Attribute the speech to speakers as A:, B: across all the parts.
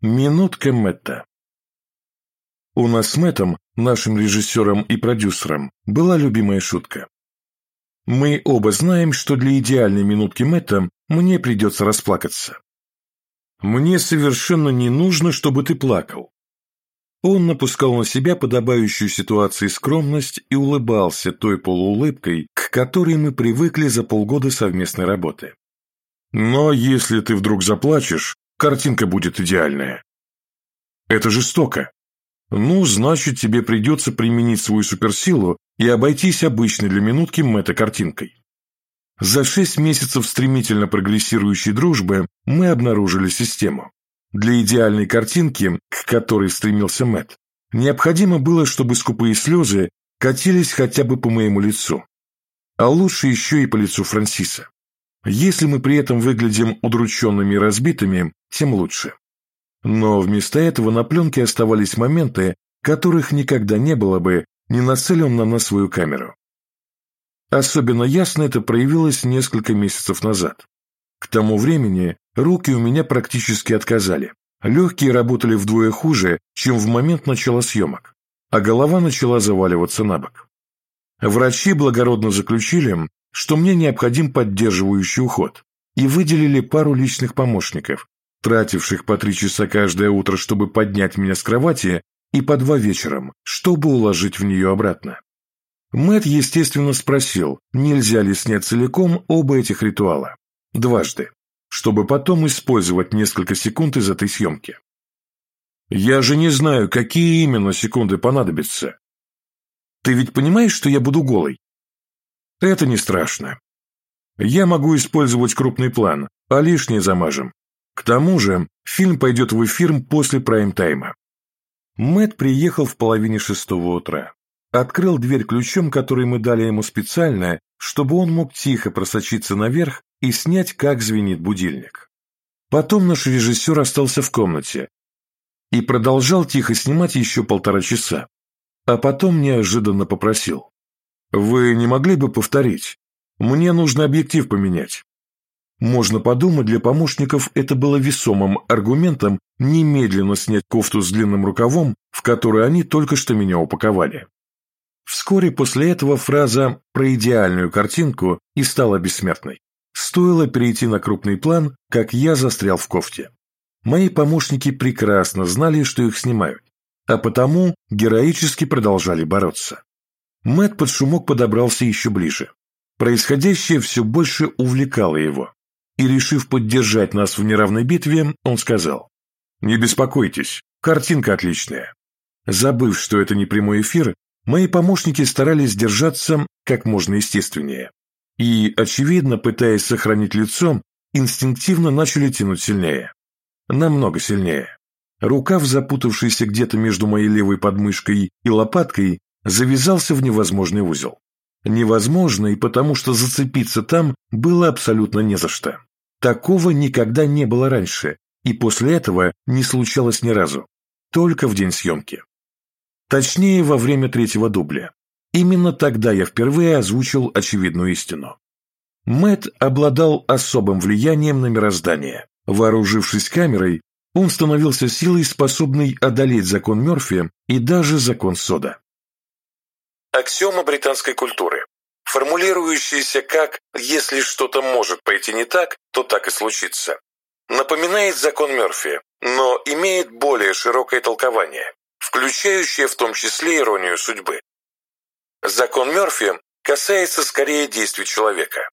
A: Минутка Мэтта. У нас с Мэттом, нашим режиссером и продюсером, была любимая шутка. Мы оба знаем, что для идеальной минутки Мэтта мне придется расплакаться. Мне совершенно не нужно, чтобы ты плакал. Он напускал на себя подобающую ситуации скромность и улыбался той полуулыбкой, к которой мы привыкли за полгода совместной работы. Но если ты вдруг заплачешь, картинка будет идеальная. Это жестоко. Ну, значит, тебе придется применить свою суперсилу и обойтись обычной для минутки мета-картинкой. За шесть месяцев стремительно прогрессирующей дружбы мы обнаружили систему. Для идеальной картинки, к которой стремился Мэт, необходимо было, чтобы скупые слезы катились хотя бы по моему лицу. А лучше еще и по лицу Франсиса. Если мы при этом выглядим удрученными и разбитыми, тем лучше. Но вместо этого на пленке оставались моменты, которых никогда не было бы, не нацелен на нас свою камеру. Особенно ясно это проявилось несколько месяцев назад. К тому времени руки у меня практически отказали. Легкие работали вдвое хуже, чем в момент начала съемок, а голова начала заваливаться на бок. Врачи благородно заключили, что мне необходим поддерживающий уход, и выделили пару личных помощников, тративших по три часа каждое утро, чтобы поднять меня с кровати, и по два вечером, чтобы уложить в нее обратно. Мэт, естественно, спросил, нельзя ли снять целиком оба этих ритуала. Дважды. Чтобы потом использовать несколько секунд из этой съемки. Я же не знаю, какие именно секунды понадобятся. Ты ведь понимаешь, что я буду голой? Это не страшно. Я могу использовать крупный план, а лишнее замажем. К тому же, фильм пойдет в эфир после прайм-тайма. Мэт приехал в половине шестого утра. Открыл дверь ключом, который мы дали ему специально, чтобы он мог тихо просочиться наверх и снять, как звенит будильник. Потом наш режиссер остался в комнате и продолжал тихо снимать еще полтора часа, а потом неожиданно попросил. Вы не могли бы повторить? Мне нужно объектив поменять. Можно подумать, для помощников это было весомым аргументом немедленно снять кофту с длинным рукавом, в которую они только что меня упаковали. Вскоре после этого фраза про идеальную картинку и стала бессмертной. Стоило перейти на крупный план, как я застрял в кофте. Мои помощники прекрасно знали, что их снимают, а потому героически продолжали бороться. Мэт под шумок подобрался еще ближе. Происходящее все больше увлекало его. И, решив поддержать нас в неравной битве, он сказал, «Не беспокойтесь, картинка отличная». Забыв, что это не прямой эфир, мои помощники старались держаться как можно естественнее. И, очевидно, пытаясь сохранить лицо, инстинктивно начали тянуть сильнее. Намного сильнее. Рукав, запутавшийся где-то между моей левой подмышкой и лопаткой, завязался в невозможный узел. Невозможно и потому, что зацепиться там было абсолютно не за что. Такого никогда не было раньше, и после этого не случалось ни разу. Только в день съемки. Точнее, во время третьего дубля. Именно тогда я впервые озвучил очевидную истину. Мэт обладал особым влиянием на мироздание. Вооружившись камерой, он становился силой, способной одолеть закон Мёрфи и даже закон Сода.
B: Аксиома британской культуры, формулирующаяся как «если что-то может пойти не так, то так и случится». Напоминает закон Мёрфи, но имеет более широкое толкование, включающее в том числе иронию судьбы. Закон Мёрфи касается скорее действий человека.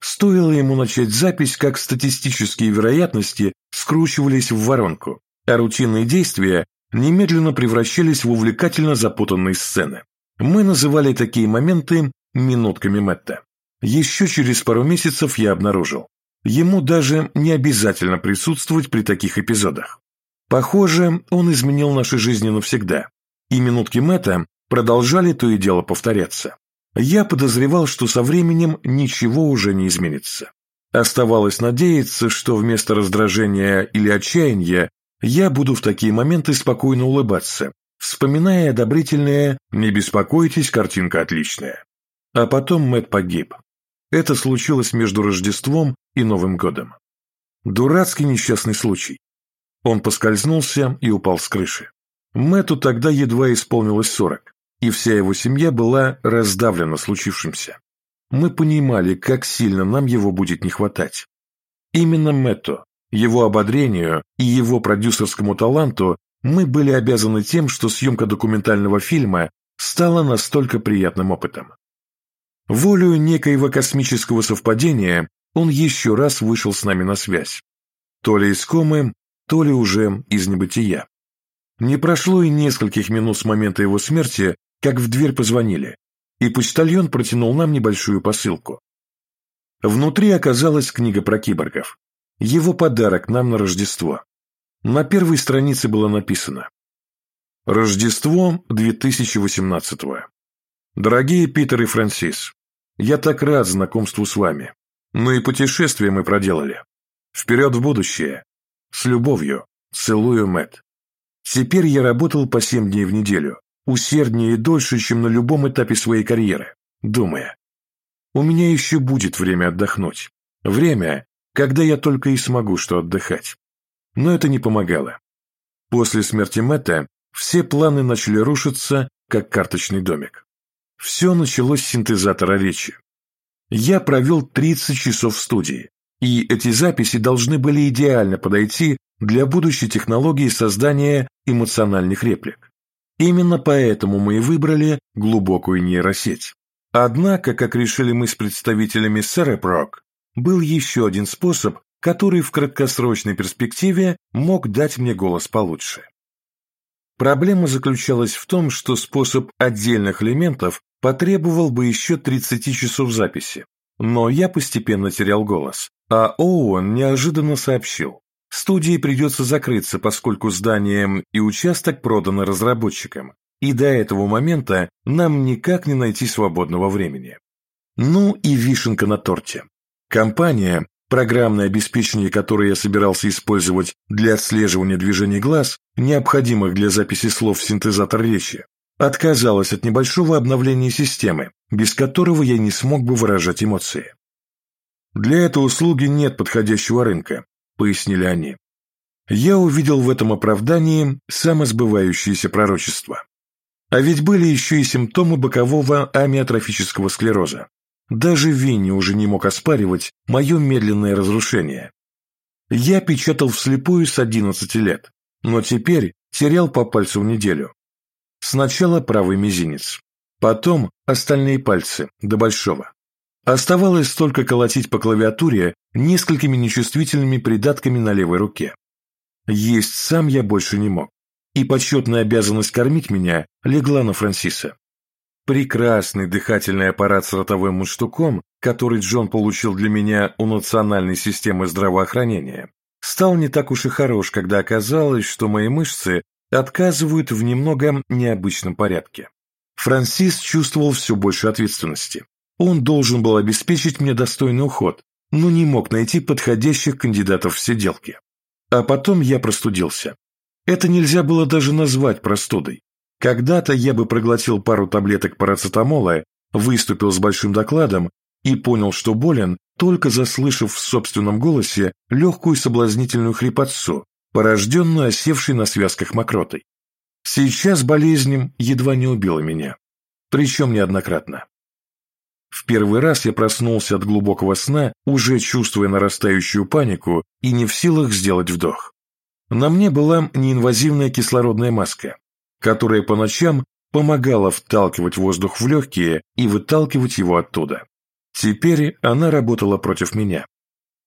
A: Стоило ему начать запись, как статистические вероятности скручивались в воронку, а рутинные действия немедленно превращались в увлекательно запутанные сцены. Мы называли такие моменты «минутками Мэтта». Еще через пару месяцев я обнаружил. Ему даже не обязательно присутствовать при таких эпизодах. Похоже, он изменил наши жизни навсегда, и минутки Мэтта продолжали то и дело повторяться. Я подозревал, что со временем ничего уже не изменится. Оставалось надеяться, что вместо раздражения или отчаяния я буду в такие моменты спокойно улыбаться, вспоминая одобрительное «Не беспокойтесь, картинка отличная». А потом Мэтт погиб. Это случилось между Рождеством и Новым годом. Дурацкий несчастный случай. Он поскользнулся и упал с крыши. Мэтту тогда едва исполнилось сорок, и вся его семья была раздавлена случившимся. Мы понимали, как сильно нам его будет не хватать. Именно Мэтту, его ободрению и его продюсерскому таланту мы были обязаны тем, что съемка документального фильма стала настолько приятным опытом. Волею некоего космического совпадения он еще раз вышел с нами на связь. То ли из комы, то ли уже из небытия. Не прошло и нескольких минут с момента его смерти, как в дверь позвонили, и почтальон протянул нам небольшую посылку. Внутри оказалась книга про киборгов. Его подарок нам на Рождество. На первой странице было написано «Рождество 2018 -го. Дорогие Питер и Франсис, я так рад знакомству с вами. Ну и путешествие мы проделали. Вперед в будущее. С любовью. Целую, Мэтт. Теперь я работал по семь дней в неделю, усерднее и дольше, чем на любом этапе своей карьеры, думая. У меня еще будет время отдохнуть. Время, когда я только и смогу что отдыхать. Но это не помогало. После смерти Мэтта все планы начали рушиться, как карточный домик. Все началось с синтезатора речи. Я провел 30 часов в студии, и эти записи должны были идеально подойти для будущей технологии создания эмоциональных реплик. Именно поэтому мы и выбрали глубокую нейросеть. Однако, как решили мы с представителями Cereproc, был еще один способ, который в краткосрочной перспективе мог дать мне голос получше. Проблема заключалась в том, что способ отдельных элементов потребовал бы еще 30 часов записи, но я постепенно терял голос, а Оуэн неожиданно сообщил, Студии придется закрыться, поскольку здание и участок проданы разработчикам, и до этого момента нам никак не найти свободного времени. Ну и вишенка на торте. Компания, программное обеспечение которое я собирался использовать для отслеживания движений глаз, необходимых для записи слов в синтезатор речи, отказалась от небольшого обновления системы, без которого я не смог бы выражать эмоции. Для этой услуги нет подходящего рынка, пояснили они. Я увидел в этом оправдании самосбывающееся пророчество. А ведь были еще и симптомы бокового амиотрофического склероза. Даже Винни уже не мог оспаривать мое медленное разрушение. Я печатал вслепую с 11 лет, но теперь терял по пальцу в неделю. Сначала правый мизинец, потом остальные пальцы, до большого. Оставалось только колотить по клавиатуре несколькими нечувствительными придатками на левой руке. Есть сам я больше не мог, и почетная обязанность кормить меня легла на Франсиса. Прекрасный дыхательный аппарат с ротовым мундштуком, который Джон получил для меня у национальной системы здравоохранения, стал не так уж и хорош, когда оказалось, что мои мышцы отказывают в немного необычном порядке. Франсис чувствовал все больше ответственности. Он должен был обеспечить мне достойный уход, но не мог найти подходящих кандидатов в сиделки. А потом я простудился. Это нельзя было даже назвать простудой. Когда-то я бы проглотил пару таблеток парацетамола, выступил с большим докладом и понял, что болен, только заслышав в собственном голосе легкую соблазнительную хрипотцу, порожденную осевшей на связках мокротой. Сейчас болезнь едва не убила меня, причем неоднократно. В первый раз я проснулся от глубокого сна, уже чувствуя нарастающую панику и не в силах сделать вдох. На мне была неинвазивная кислородная маска, которая по ночам помогала вталкивать воздух в легкие и выталкивать его оттуда. Теперь она работала против меня.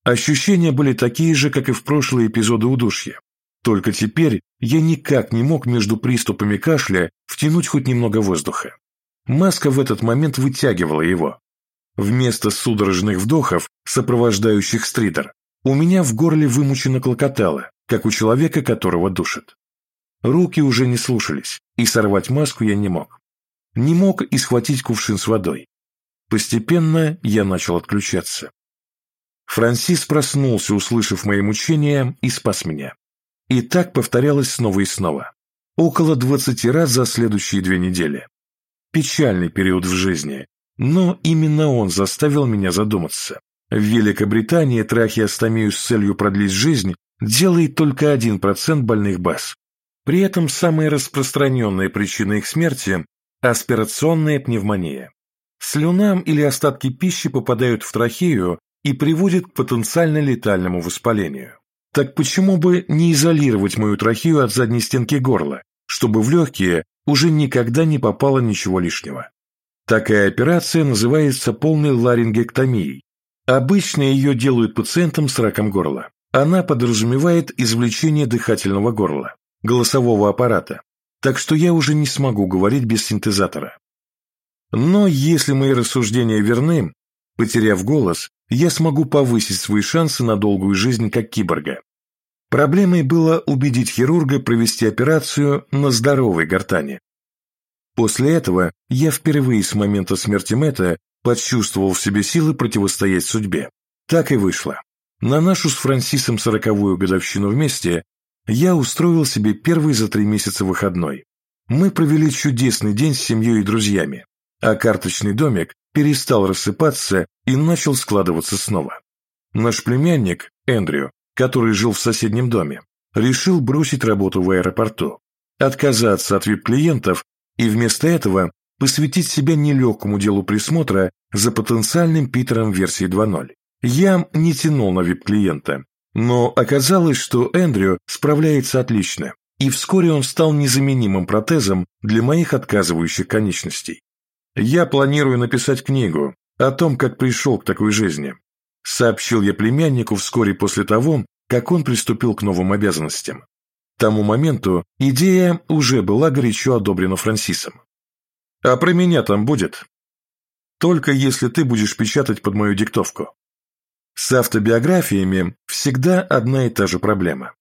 A: Ощущения были такие же, как и в прошлые эпизоды удушья. Только теперь я никак не мог между приступами кашля втянуть хоть немного воздуха. Маска в этот момент вытягивала его. Вместо судорожных вдохов, сопровождающих стритер, у меня в горле вымученно клокотало, как у человека, которого душит. Руки уже не слушались, и сорвать маску я не мог. Не мог и схватить кувшин с водой. Постепенно я начал отключаться. Франсис проснулся, услышав мои мучения, и спас меня. И так повторялось снова и снова. Около двадцати раз за следующие две недели. Печальный период в жизни, но именно он заставил меня задуматься. В Великобритании трахеостомию с целью продлить жизнь делает только 1% больных БАС. При этом самая распространенная причина их смерти – аспирационная пневмония. Слюна или остатки пищи попадают в трахею и приводят к потенциально летальному воспалению. Так почему бы не изолировать мою трахею от задней стенки горла, чтобы в легкие уже никогда не попало ничего лишнего? Такая операция называется полной ларингектомией. Обычно ее делают пациентам с раком горла. Она подразумевает извлечение дыхательного горла, голосового аппарата, так что я уже не смогу говорить без синтезатора. Но если мои рассуждения верны, потеряв голос, я смогу повысить свои шансы на долгую жизнь как киборга. Проблемой было убедить хирурга провести операцию на здоровой гортани. После этого я впервые с момента смерти Мэтта почувствовал в себе силы противостоять судьбе. Так и вышло. На нашу с Франсисом сороковую годовщину вместе я устроил себе первый за три месяца выходной. Мы провели чудесный день с семьей и друзьями, а карточный домик перестал рассыпаться и начал складываться снова. Наш племянник, Эндрю, который жил в соседнем доме, решил бросить работу в аэропорту, отказаться от вип-клиентов и вместо этого посвятить себя нелегкому делу присмотра за потенциальным Питером версии 2.0. Я не тянул на вип-клиента, но оказалось, что Эндрю справляется отлично, и вскоре он стал незаменимым протезом для моих отказывающих конечностей. «Я планирую написать книгу о том, как пришел к такой жизни», сообщил я племяннику вскоре после того, как он приступил к новым обязанностям. К тому моменту идея уже была горячо одобрена Франсисом. «А про меня там будет?» «Только если ты будешь печатать под мою диктовку». С автобиографиями всегда одна и та же проблема.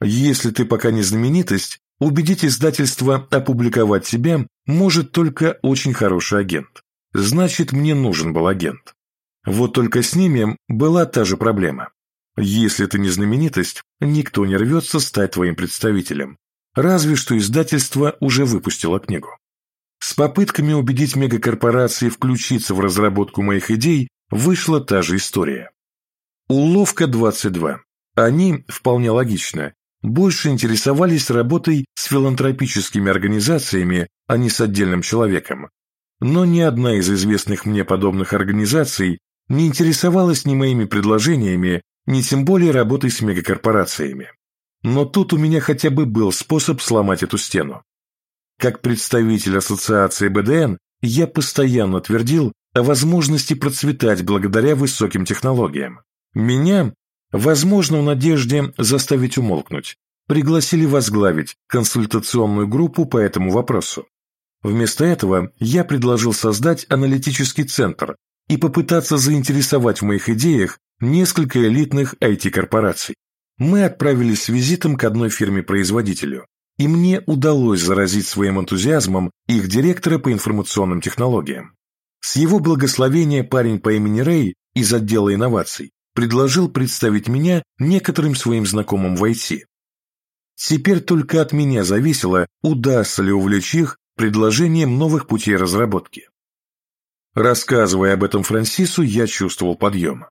A: Если ты пока не знаменитость, убедить издательство опубликовать тебя может только очень хороший агент. Значит, мне нужен был агент. Вот только с ними была та же проблема. Если ты не знаменитость, никто не рвется стать твоим представителем. Разве что издательство уже выпустило книгу. С попытками убедить мегакорпорации включиться в разработку моих идей вышла та же история. Уловка 22. Они, вполне логично, больше интересовались работой с филантропическими организациями, а не с отдельным человеком. Но ни одна из известных мне подобных организаций не интересовалась ни моими предложениями, ни тем более работой с мегакорпорациями. Но тут у меня хотя бы был способ сломать эту стену. Как представитель ассоциации БДН, я постоянно твердил о возможности процветать благодаря высоким технологиям. Меня, возможно, в надежде заставить умолкнуть, пригласили возглавить консультационную группу по этому вопросу. Вместо этого я предложил создать аналитический центр и попытаться заинтересовать в моих идеях несколько элитных IT-корпораций. Мы отправились с визитом к одной фирме-производителю, и мне удалось заразить своим энтузиазмом их директора по информационным технологиям. С его благословения парень по имени Рэй из отдела инноваций предложил представить меня некоторым своим знакомым в IT. Теперь только от меня зависело, удастся ли увлечь их предложением новых путей разработки. Рассказывая об этом Франсису, я чувствовал подъем.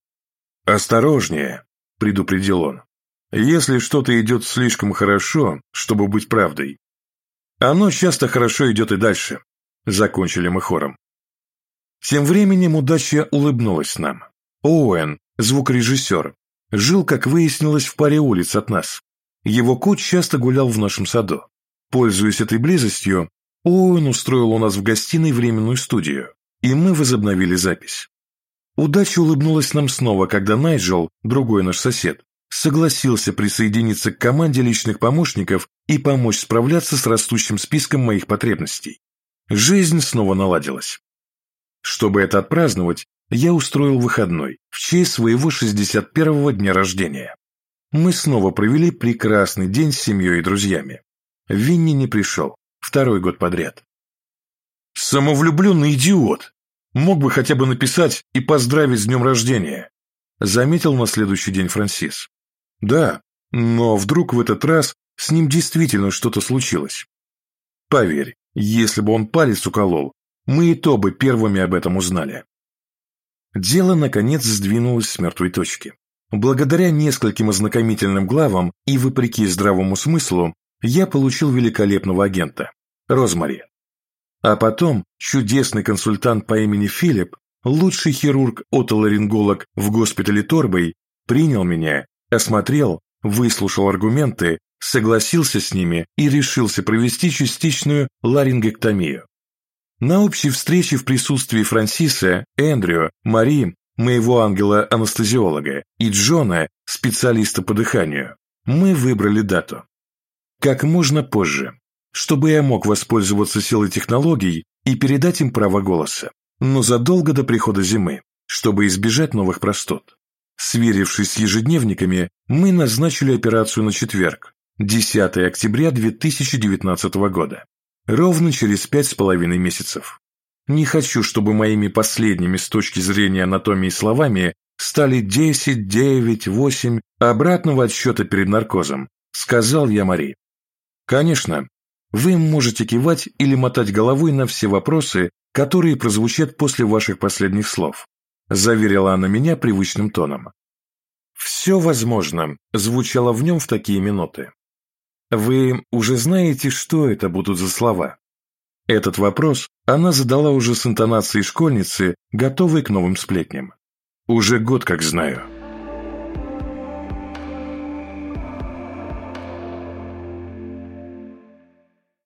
A: «Осторожнее», — предупредил он. Если что-то идет слишком хорошо, чтобы быть правдой, оно часто хорошо идет и дальше. Закончили мы хором. Тем временем удача улыбнулась нам. Оуэн, звукорежиссер, жил, как выяснилось, в паре улиц от нас. Его кот часто гулял в нашем саду. Пользуясь этой близостью, Оуэн устроил у нас в гостиной временную студию, и мы возобновили запись. Удача улыбнулась нам снова, когда Найджел, другой наш сосед, согласился присоединиться к команде личных помощников и помочь справляться с растущим списком моих потребностей. Жизнь снова наладилась. Чтобы это отпраздновать, я устроил выходной в честь своего 61-го дня рождения. Мы снова провели прекрасный день с семьей и друзьями. Винни не пришел, второй год подряд. «Самовлюбленный идиот! Мог бы хотя бы написать и поздравить с днем рождения», заметил на следующий день Франсис. Да, но вдруг в этот раз с ним действительно что-то случилось. Поверь, если бы он палец уколол, мы и то бы первыми об этом узнали. Дело, наконец, сдвинулось с мертвой точки. благодаря нескольким ознакомительным главам и вопреки здравому смыслу, я получил великолепного агента – Розмари. А потом чудесный консультант по имени Филипп, лучший хирург-отоларинголог в госпитале Торбой, принял меня, осмотрел, выслушал аргументы, согласился с ними и решился провести частичную ларингектомию. На общей встрече в присутствии Франсиса, Эндрю, Мари, моего ангела-анестезиолога, и Джона, специалиста по дыханию, мы выбрали дату. Как можно позже, чтобы я мог воспользоваться силой технологий и передать им право голоса, но задолго до прихода зимы, чтобы избежать новых простуд. Сверившись с ежедневниками, мы назначили операцию на четверг, 10 октября 2019 года, ровно через пять с половиной месяцев. Не хочу, чтобы моими последними с точки зрения анатомии словами стали 10, 9, 8 обратного отсчета перед наркозом, сказал я Мари. Конечно, вы можете кивать или мотать головой на все вопросы, которые прозвучат после ваших последних слов, заверила она меня привычным тоном. «Все возможно», звучало в нем в такие минуты. Вы уже знаете, что это будут за слова? Этот вопрос она задала уже с интонацией школьницы, готовой к новым сплетням. Уже год как знаю.